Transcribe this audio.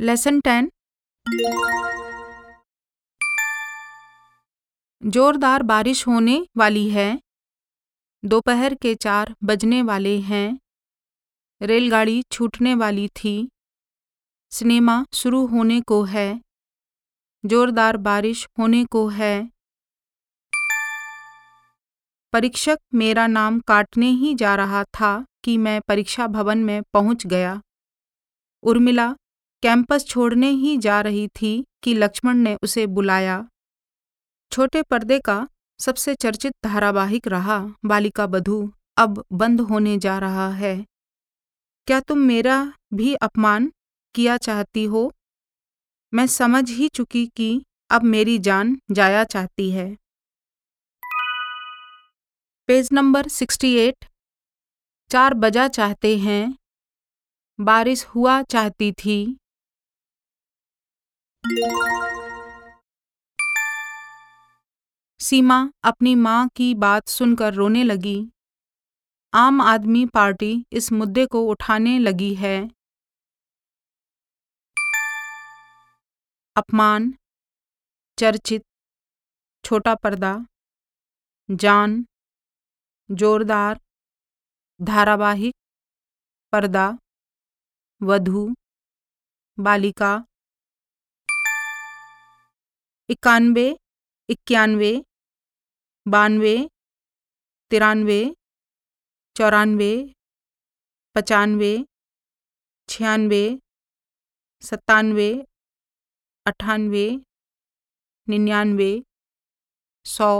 Lesson ten जोरदार बारिश होने वाली है। दोपहर के चार बजने वाले हैं। रेलगाड़ी छूटने वाली थी। सिनेमा शुरू होने को है। जोरदार बारिश होने को है। परीक्षक, मेरा नाम काटने ही जा रहा था कि मैं परीक्षा भवन में पहुँच गया। उर्मिला, कैंपस छोड़ने ही जा रही थी कि लक्ष्मण ने उसे बुलाया। छोटे पर्दे का सबसे चर्चित धारावाहिक रहा, बालिका बधू, अब बंद होने जा रहा है। क्या तुम मेरा भी अपमान किया चाहती हो? मैं समझ ही चुकी कि अब मेरी जान जाया चाहती है। Page number sixty eight. चार बजा चाहते हैं। बारिश हुआ चाहती थी। सीमा अपनी माँ की बात सुनकर रोने लगी। आम आदमी पार्टी इस मुद्दे को उठाने लगी है। अपमान, चर्चित, छोटा पर्दा, जान जोरदार, धारावाहिक, पर्दा, वधु, बालिका। इक्यानवे इक्यानवे, बानवे, तिरानवे, चौरानवे, पचानवे, छियानवे, सत्तानवे अट्ठानवे निन्यानवे, सौ।